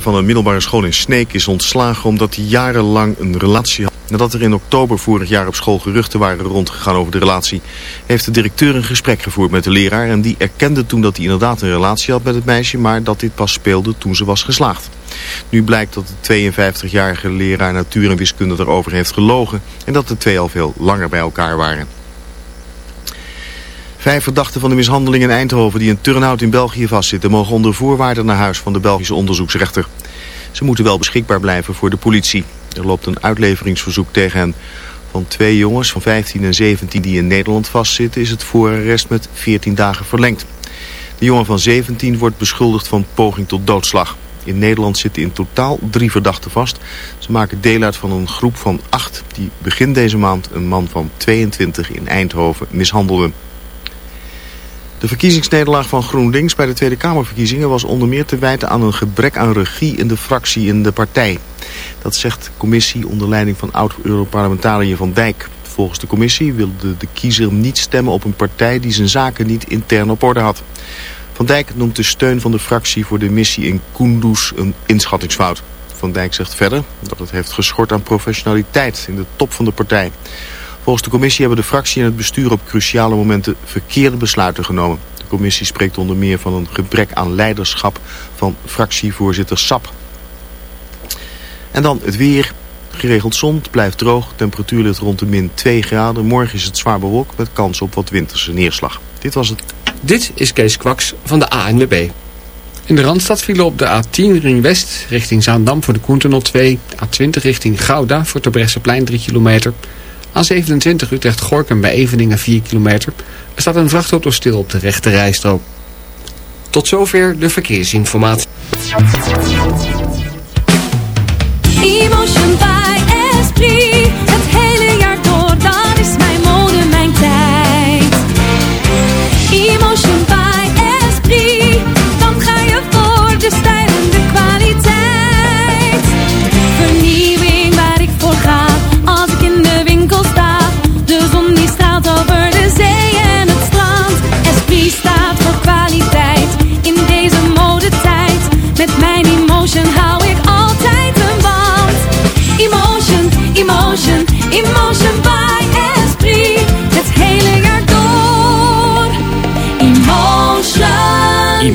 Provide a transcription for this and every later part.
van een middelbare school in Sneek is ontslagen omdat hij jarenlang een relatie had. Nadat er in oktober vorig jaar op school geruchten waren rondgegaan over de relatie, heeft de directeur een gesprek gevoerd met de leraar en die erkende toen dat hij inderdaad een relatie had met het meisje, maar dat dit pas speelde toen ze was geslaagd. Nu blijkt dat de 52-jarige leraar natuur en wiskunde erover heeft gelogen en dat de twee al veel langer bij elkaar waren. Vijf verdachten van de mishandeling in Eindhoven die in Turnhout in België vastzitten... mogen onder voorwaarden naar huis van de Belgische onderzoeksrechter. Ze moeten wel beschikbaar blijven voor de politie. Er loopt een uitleveringsverzoek tegen hen. Van twee jongens van 15 en 17 die in Nederland vastzitten... is het voorarrest met 14 dagen verlengd. De jongen van 17 wordt beschuldigd van poging tot doodslag. In Nederland zitten in totaal drie verdachten vast. Ze maken deel uit van een groep van acht... die begin deze maand een man van 22 in Eindhoven mishandelden. De verkiezingsnederlaag van GroenLinks bij de Tweede Kamerverkiezingen was onder meer te wijten aan een gebrek aan regie in de fractie in de partij. Dat zegt de commissie onder leiding van oud-Europarlementariër Van Dijk. Volgens de commissie wilde de kiezer niet stemmen op een partij die zijn zaken niet intern op orde had. Van Dijk noemt de steun van de fractie voor de missie in Kunduz een inschattingsfout. Van Dijk zegt verder dat het heeft geschort aan professionaliteit in de top van de partij. Volgens de commissie hebben de fractie en het bestuur op cruciale momenten verkeerde besluiten genomen. De commissie spreekt onder meer van een gebrek aan leiderschap van fractievoorzitter Sap. En dan het weer. Geregeld zon, het blijft droog. Temperatuur ligt rond de min 2 graden. Morgen is het zwaar bewolkt met kans op wat winterse neerslag. Dit was het. Dit is Kees Kwaks van de ANWB. In de Randstad vielen op de A10 Ring West richting Zaandam voor de Koentunnel 2. A20 richting Gouda voor het Bresseplein 3 kilometer. A27 Utrecht-Gorkum bij Eveningen 4 kilometer. Er staat een vrachtauto stil op de rechte rijstrook. Tot zover de verkeersinformatie.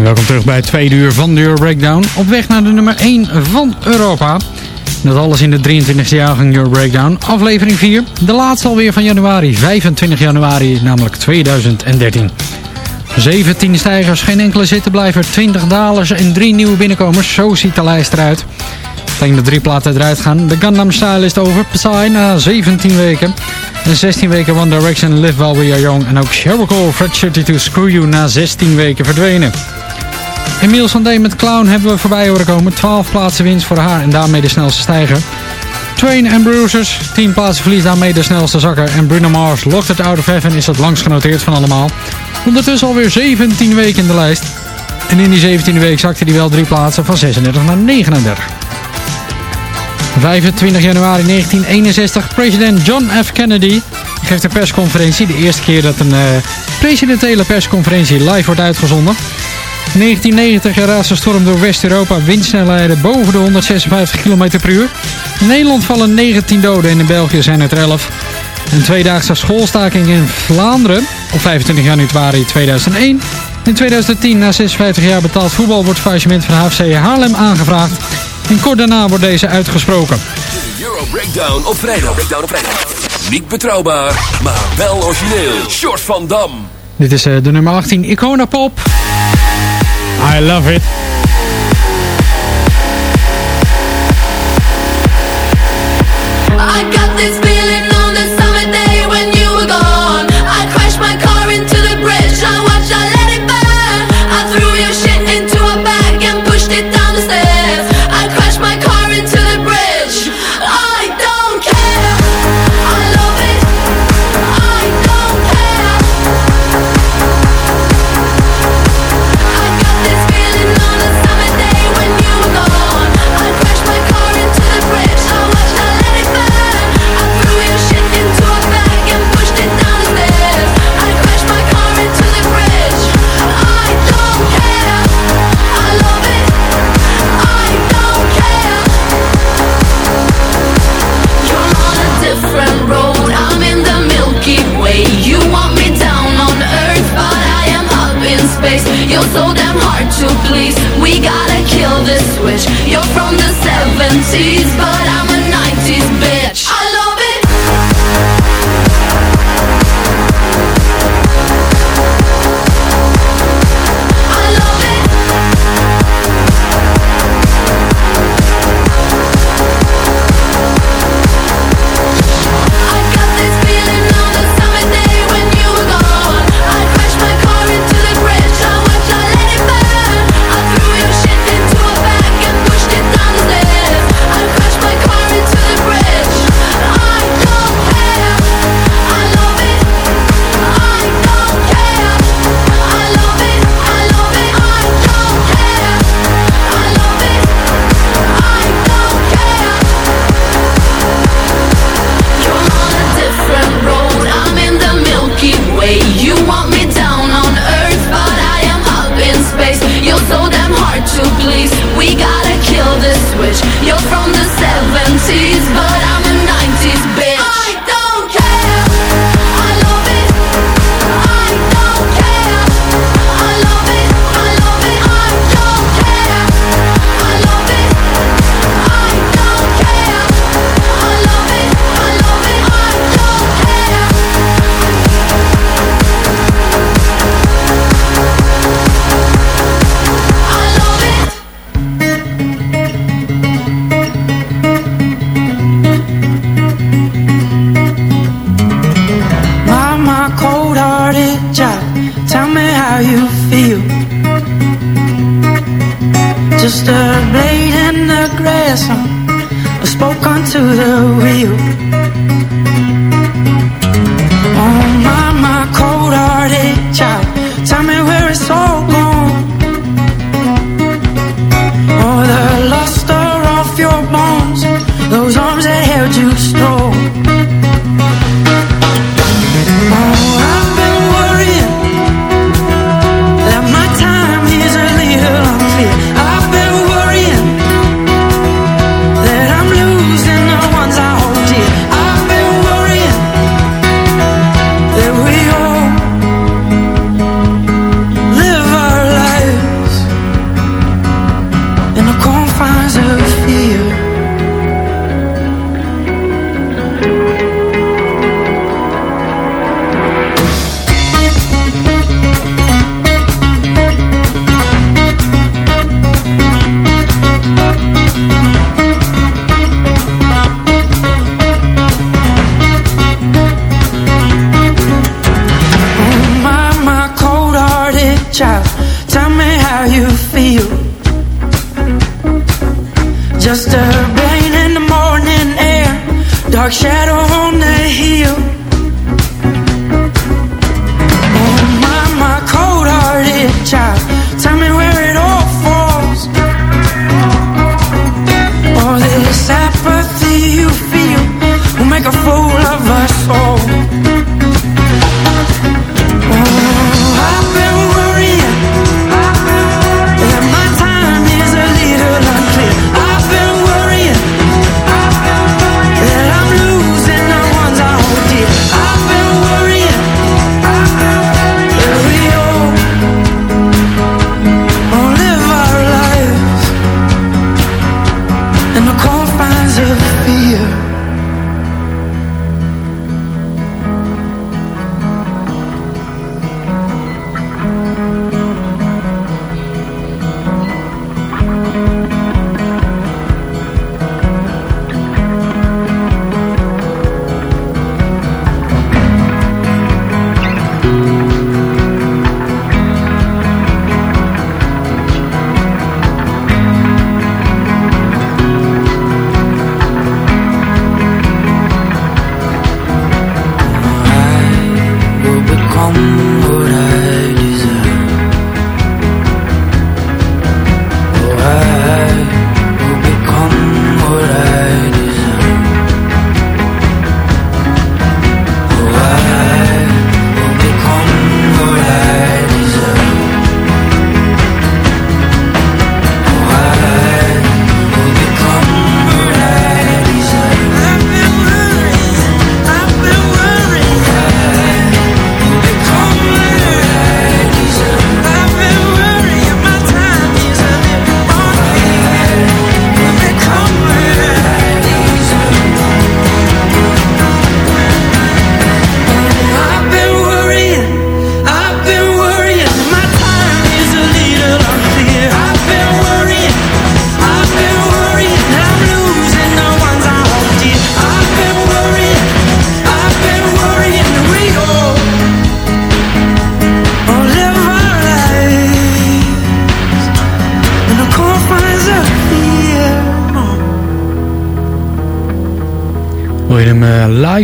Welkom terug bij het tweede uur van de Breakdown. Op weg naar de nummer 1 van Europa. Dat alles in de 23e jaargang Euro Breakdown. Aflevering 4. De laatste alweer van januari. 25 januari, namelijk 2013. 17 stijgers, geen enkele zittenblijver, 20 dalers en 3 nieuwe binnenkomers. Zo ziet de lijst eruit. Tegen de drie platen eruit gaan. De Gundam Style is over. Psy na 17 weken. En 16 weken One Direction, Live While We Are Young. En ook Sheryl Cole, Fred 32, Screw You na 16 weken verdwenen. Emiel Sandé met Clown hebben we voorbij horen komen. 12 plaatsen winst voor haar en daarmee de snelste stijger. Twain en Bruisers, 10 plaatsen verlies daarmee de snelste zakker. En Bruno Mars, Locked It Out of Heaven is het langst genoteerd van allemaal. Ondertussen alweer 17 weken in de lijst. En in die 17e week zakte hij wel drie plaatsen van 36 naar 39. 25 januari 1961, president John F. Kennedy geeft een persconferentie. De eerste keer dat een uh, presidentiële persconferentie live wordt uitgezonden. 1990 raast een storm door West-Europa, windsnelheden boven de 156 km per uur. In Nederland vallen 19 doden en in België zijn het er 11. Een tweedaagse schoolstaking in Vlaanderen op 25 januari 2001. In 2010, na 56 jaar betaald voetbal, wordt faillissement van HFC Haarlem aangevraagd. En kort daarna wordt deze uitgesproken. De Euro Breakdown op vrijdag. Breakdown op vrijdag. Niet betrouwbaar, maar wel origineel. Short van Dam. Dit is uh, de nummer 18, Icona Pop. I love it.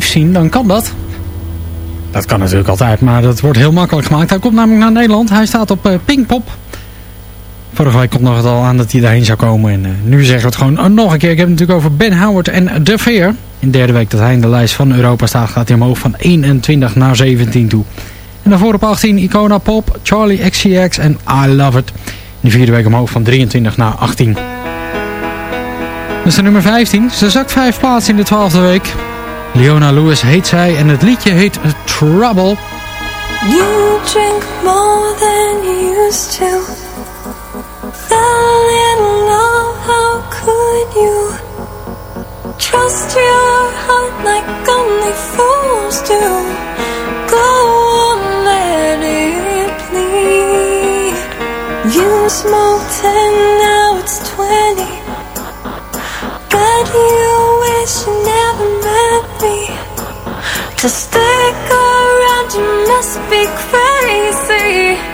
Zien, dan kan dat. Dat kan natuurlijk altijd, maar dat wordt heel makkelijk gemaakt. Hij komt namelijk naar Nederland. Hij staat op eh, Pinkpop. Vorige week nog het al aan dat hij daarheen zou komen. En eh, nu zeggen we het gewoon eh, nog een keer. Ik heb het natuurlijk over Ben Howard en The Veer. In de derde week dat hij in de lijst van Europa staat, gaat hij omhoog van 21 naar 17 toe. En daarvoor op 18 Icona Pop, Charlie XCX en I Love It. In de vierde week omhoog van 23 naar 18. Dat is de nummer 15. Ze zakt vijf plaatsen in de twaalfde week. Leona Lewis heet zij en het liedje heet Trouble. You drink more than you used to. Fell in love, how could you? Trust your heart like only fools do. Go on, let it bleed. You smoked and now it's 20. Bet you wish you never met me. To stick around, you must be crazy.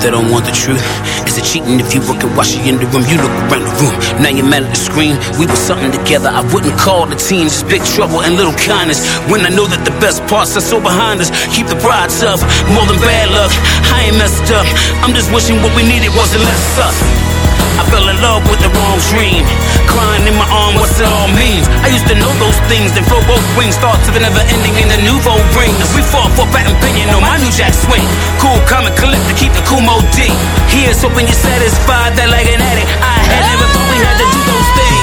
They don't want the truth. Is it cheating if you look at why she in the room? You look around the room. Now you're mad at the screen. We were something together. I wouldn't call the team. It's big trouble and little kindness. When I know that the best parts are so behind us. Keep the pride tough. More than bad luck. I ain't messed up. I'm just wishing what we needed wasn't less us. I fell in love with the wrong dream. Crying in my arm, what's it all mean? I used to know those things, and flow both wings. Thoughts of the never ending in the nouveau ring. As we fought for fat opinion on my new jack swing. Cool, calm, and collect to keep the cool mode D. Here's hoping you're satisfied that like an addict. I had never thought we had to do those things.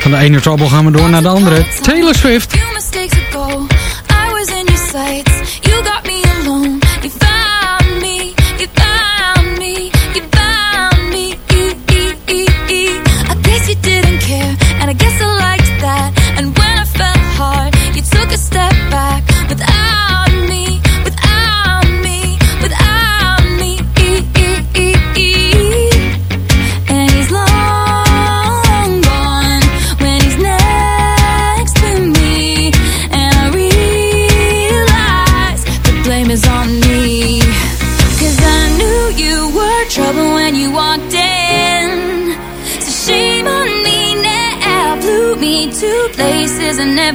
Van de ene trouble gaan we door naar de andere. Taylor Swift.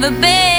the bed.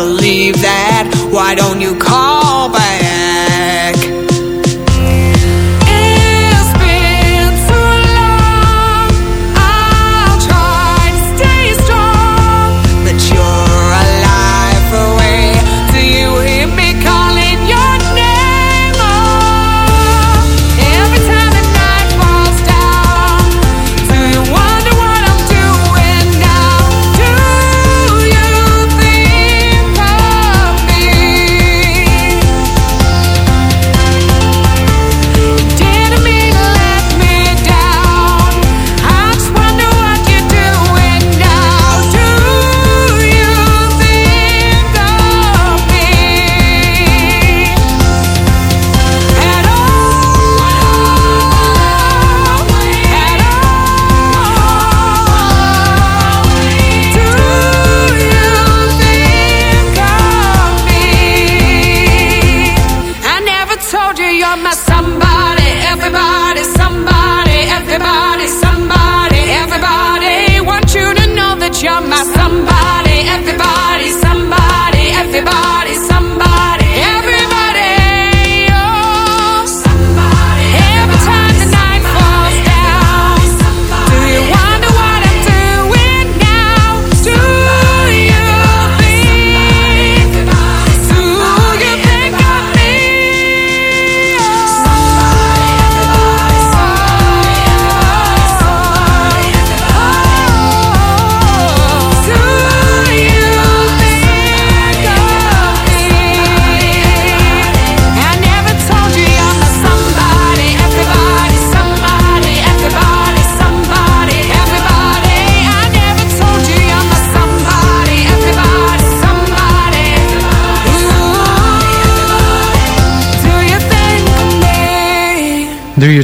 Believe that. Why don't you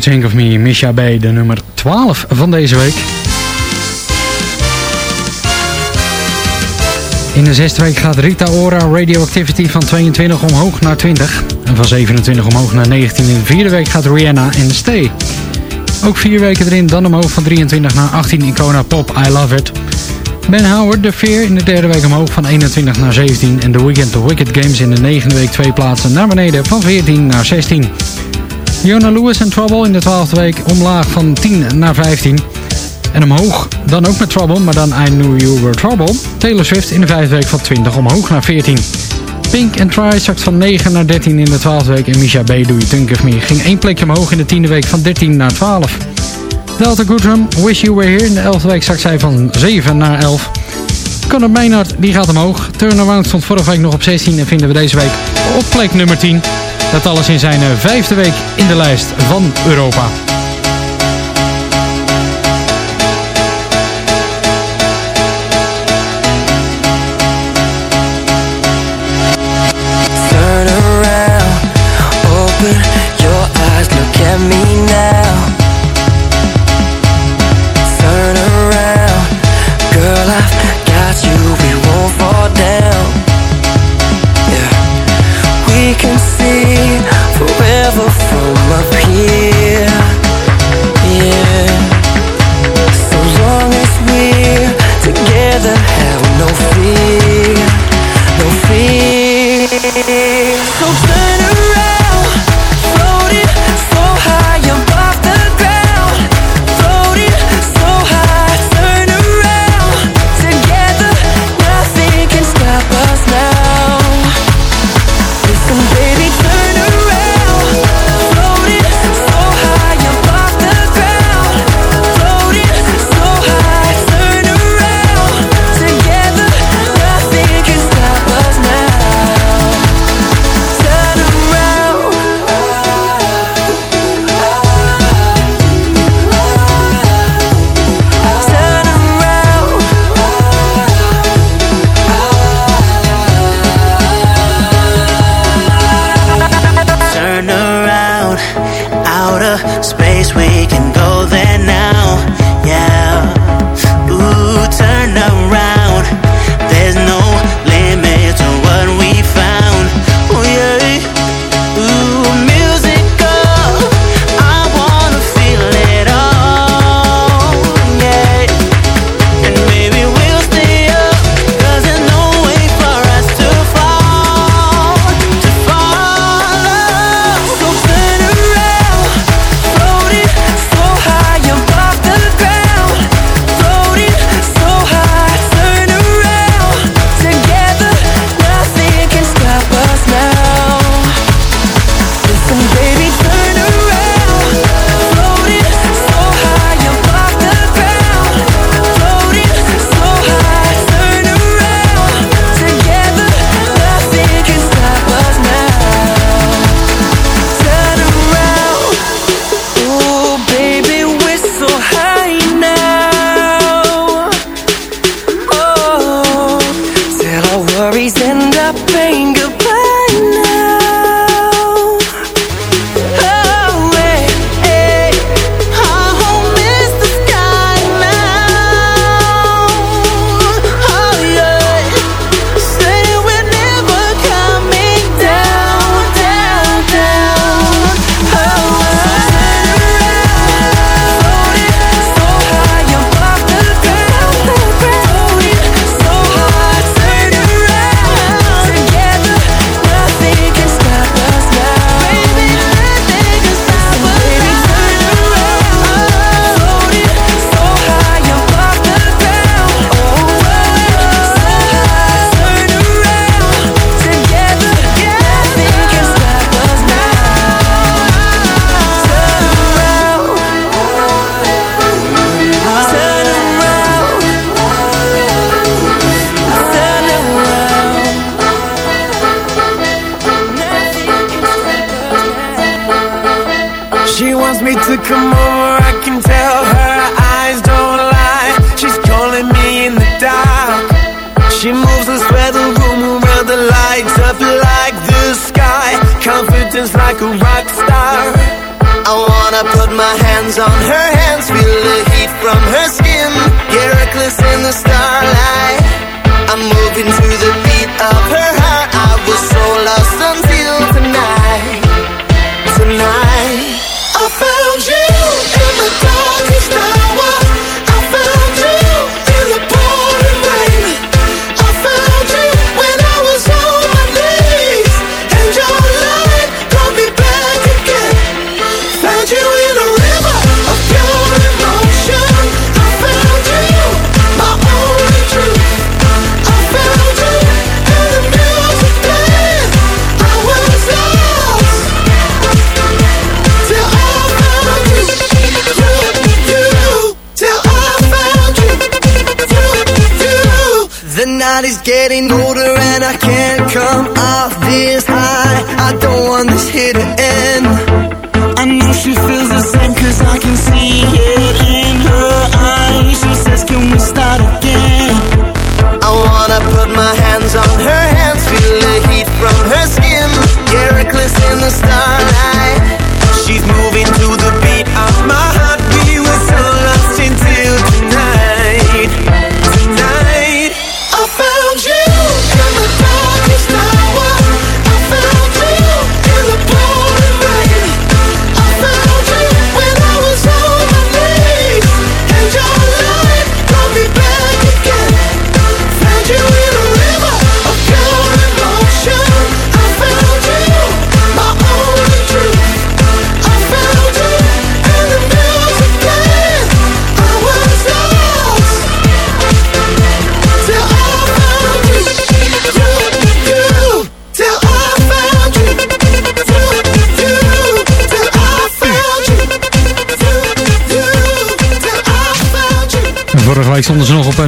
Think of Me, Misha B, de nummer 12 van deze week. In de zesde week gaat Rita Ora Radioactivity van 22 omhoog naar 20. En van 27 omhoog naar 19. In de vierde week gaat Rihanna en Stay. Ook vier weken erin, dan omhoog van 23 naar 18. Icona Pop, I Love It. Ben Howard, The Fear in de derde week omhoog van 21 naar 17. En The Weekend, The Wicked Games in de negende week twee plaatsen naar beneden van 14 naar 16. Jonah Lewis en Trouble in de twaalfde week omlaag van 10 naar 15. En omhoog, dan ook met Trouble, maar dan I Knew You Were Trouble. Taylor Swift in de vijfde week van 20 omhoog naar 14. Pink and Try zakt van 9 naar 13 in de twaalfde week. En Misha B. Do You Think of Me ging één plekje omhoog in de tiende week van 13 naar 12. Delta Goodrum, Wish You Were Here. In de elfde week zakt zij van 7 naar 11. Conor Maynard, die gaat omhoog. Turnaround stond vorige week nog op 16 en vinden we deze week op plek nummer 10. Dat alles in zijn eh, vijfde week in de lijst van Europa.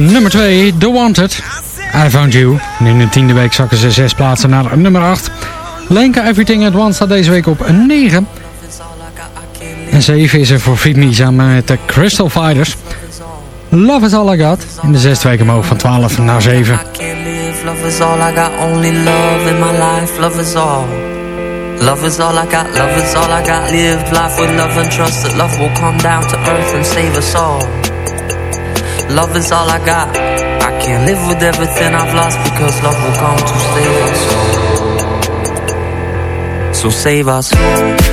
Nummer 2, The Wanted. I Found You. En in de tiende week zakken ze zes plaatsen naar nummer 8. Lenka Everything at Once staat deze week op 9. En 7 is er voor Feed Me samen met de Crystal Fighters. Love is All I Got. In de zesde week omhoog van 12 naar 7. live. Love is all I got, only love in my life. Love is all. Love is all I got, love is all I got. Live life with love and trust that love will come down to earth and save us all. Love is all I got. I can't live with everything I've lost because love will come to save us So save us.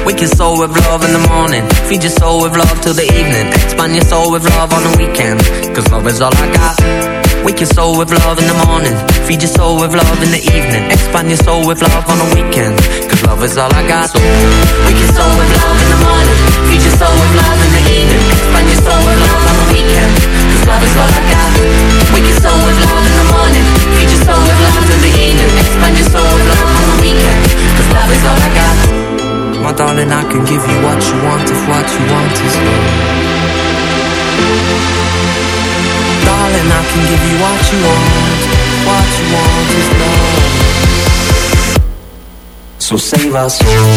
Wake your soul with love in the morning. Feed your soul with love till the evening. Expand your soul with love on the weekend. Cause love is all I got. Wake your soul with love in the morning. Feed your soul with love in the evening. Expand your soul with love on the weekend. Cause love is all I got. So wake your soul with love in the morning. Feed your soul with love in the evening. Expand your soul with love love is all I got. Your soul with love in the morning. Your soul with love the. Expand your soul with love on the love is all I got. My darling, I can give you what you want if what you want is love. Darling, I can give you what you want. What you want is love. So save soul.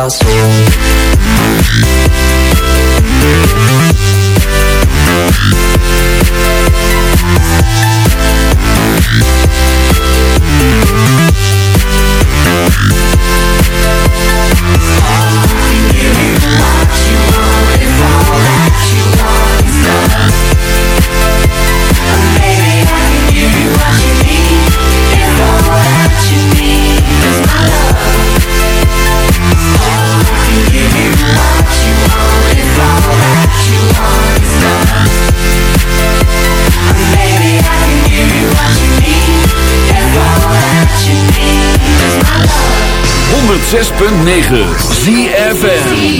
about you 106.9 ZFN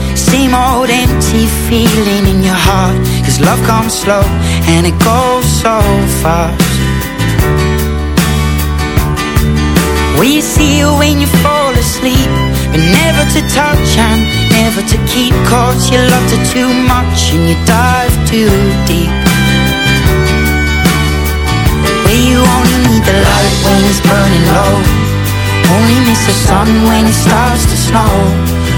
Same old empty feeling in your heart. Cause love comes slow and it goes so fast. Will you see her when you fall asleep But never to touch and never to keep. Cause you loved her too much and you dive too deep. Where you only need the light when it's burning low. Only miss the sun when it starts to snow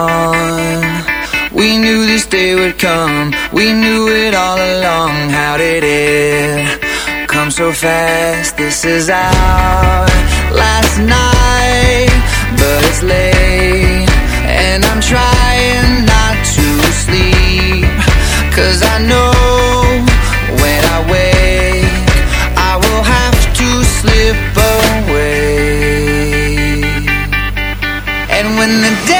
on? We knew this day would come. We knew it all along. How did it come so fast? This is our last night, but it's late. And I'm trying not to sleep. Cause I know when I wake, I will have to slip away. And when the daylight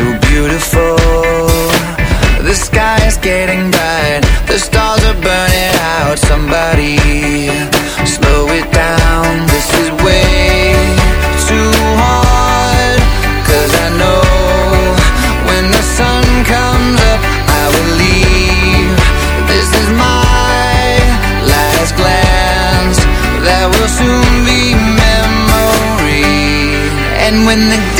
So beautiful. The sky is getting bright. The stars are burning out. Somebody slow it down. This is way too hard. Cause I know when the sun comes up, I will leave. This is my last glance. That will soon be memory. And when the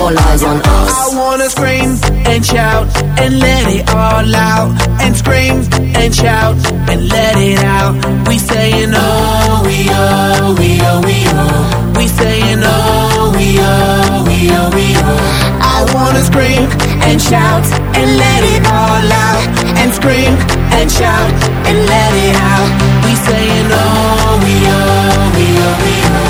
all eyes on us. I wanna scream and shout and let it all out. And scream and shout and let it out. We saying oh, we oh, we oh, we oh. We saying oh, we oh, we oh, we oh. I wanna scream and shout and let it all out. And scream and shout and let it out. We saying oh, we oh, we oh, we oh.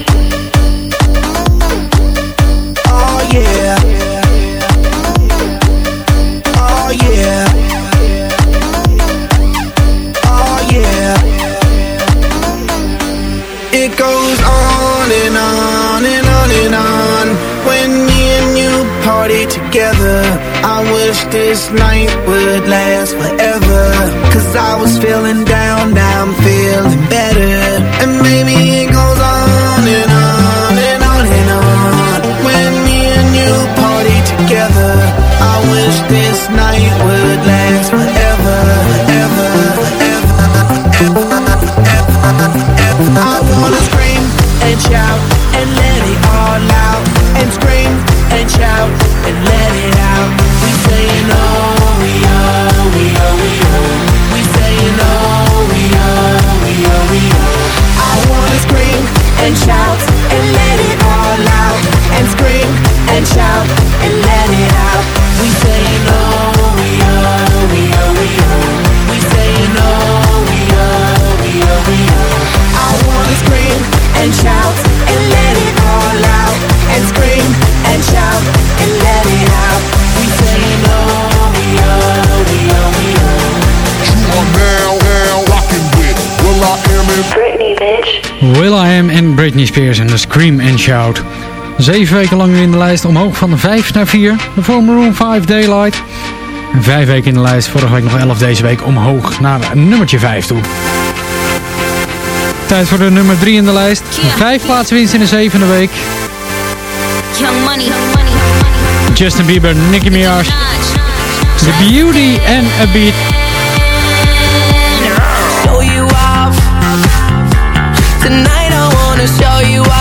Britney Spears en de Scream and Shout. Zeven weken lang weer in de lijst, omhoog van 5 naar 4. De former Room 5 Daylight. En vijf weken in de lijst, vorige week nog 11 deze week, omhoog naar nummertje 5 toe. Tijd voor de nummer 3 in de lijst. Vijf plaatsen winst in de zevende week. Justin Bieber, Nicki Minaj. The Beauty and a Beat. show you why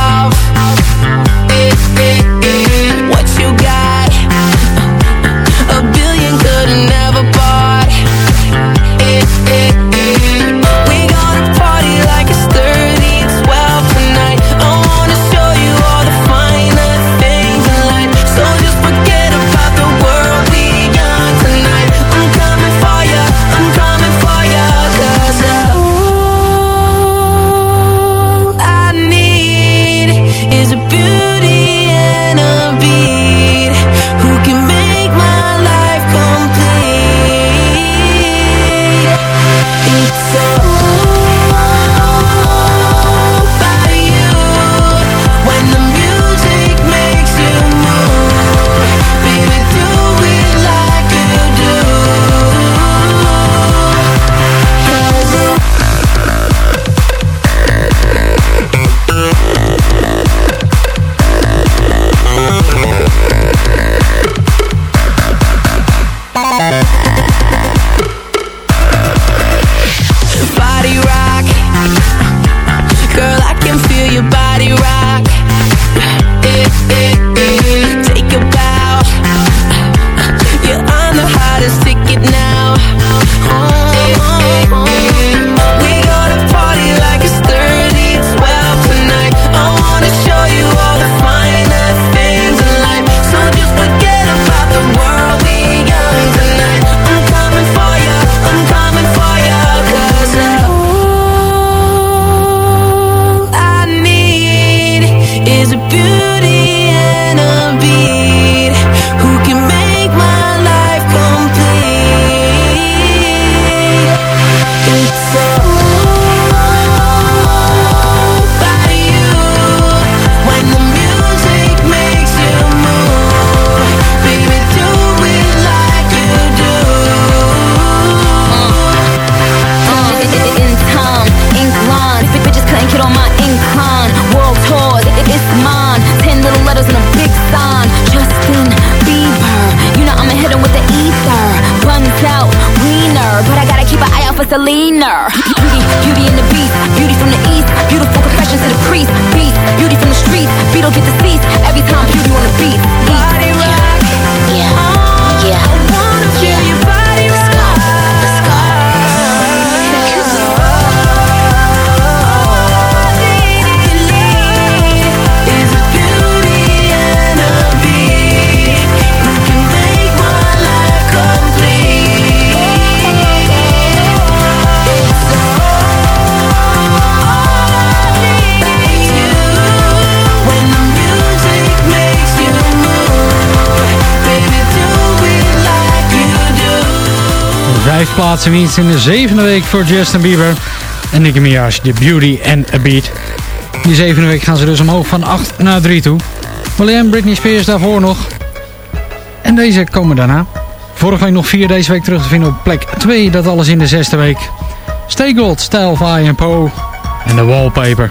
plaatsen winst in de zevende week voor Justin Bieber en Nicki Minaj, The Beauty and a Beat. Die zevende week gaan ze dus omhoog van 8 naar 3 toe. William Britney Spears daarvoor nog. En deze komen daarna. Vorige week nog 4, deze week terug te vinden op plek 2. Dat alles in de zesde week. Stay Gold, Style I and. En de Wallpaper.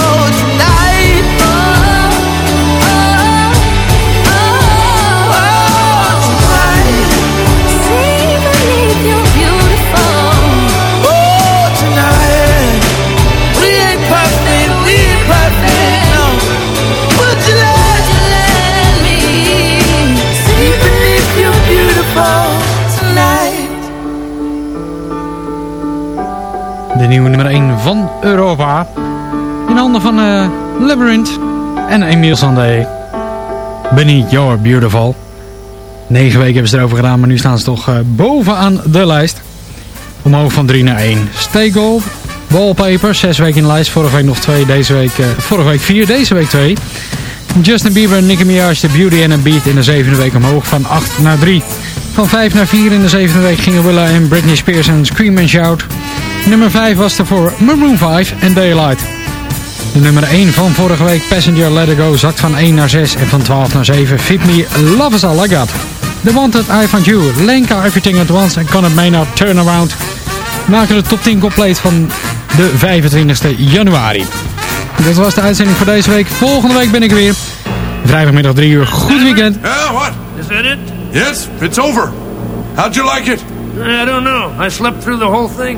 nieuwe nummer 1 van Europa. In handen van eh Labyrinth en Emile Sandé. Beneath Your Beautiful. Negen weken hebben ze erover gedaan, maar nu staan ze toch eh, bovenaan de lijst. Omhoog van 3 naar 1. Stay Wallpaper, 6 weken in de lijst. Vorige week nog 2, deze week, eh, vorige week 4, deze week 2. Justin Bieber en Nicki Minaj, The Beauty and a Beat in de zevende week omhoog van 8 naar 3. Van 5 naar 4 in de zevende week gingen Willa en Britney Spears en Scream and Shout. Nummer 5 was er voor Maroon 5 en Daylight. De nummer 1 van vorige week, Passenger Let It Go, zakt van 1 naar 6 en van 12 naar 7. Fit Me, Love Is All I Got. The Wanted, I Found You, Lenka, Everything At Once en Conor Maynard, Turnaround. Maken de top 10 compleet van de 25e januari. Dat was de uitzending voor deze week. Volgende week ben ik er weer. Vrijdagmiddag 3 uur. Goed weekend. Yeah, what? Is that it? Yes, it's over. How'd you like it? I don't know. I slept through the whole thing.